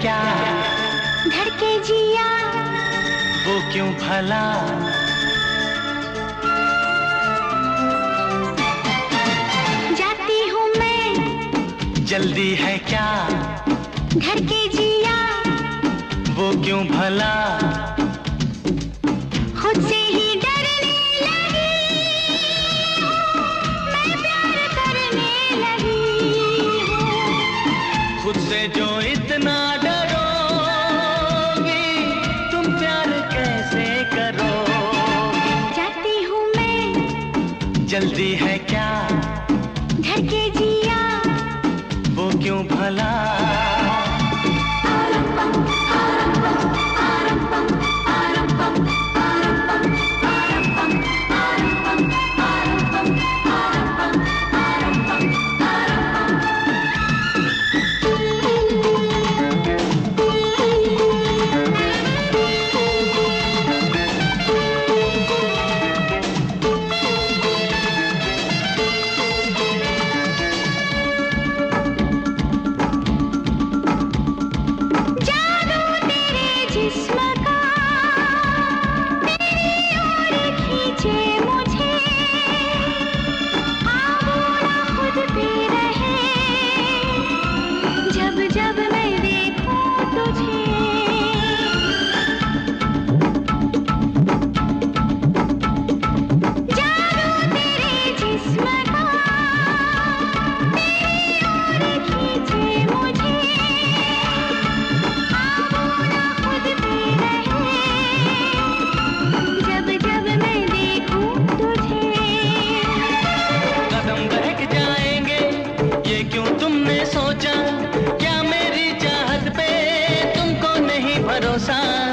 क्या? धड़के जिया। वो क्यों भला जाती हूँ मैं। जल्दी है क्या? धड़के जिया। वो क्यों भला जल्दी है क्या? धड़के जिया। वो क्यों भला भरोसा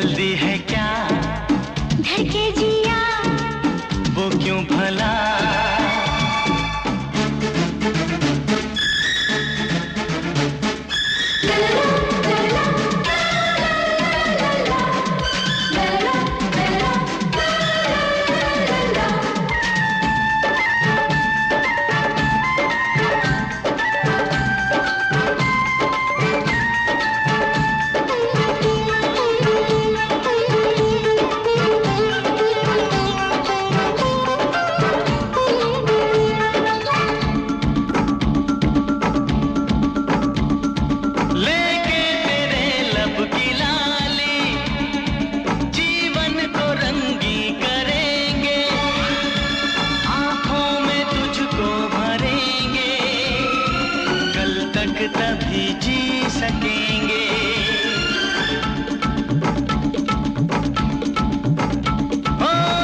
जल्दी है। तक तभी जी सकेंगे।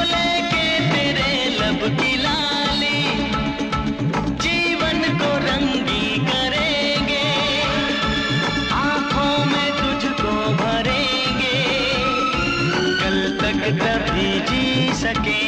लेके तेरे लब लाली, जीवन को रंगी करेंगे। आँखों में तुझको भरेंगे, कल तक तभी जी सकेंगे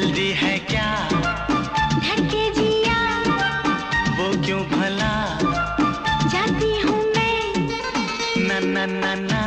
जल्दी है क्या? धक्के जिया। वो क्यों भला? जाती हूँ मैं। ना ना ना ना।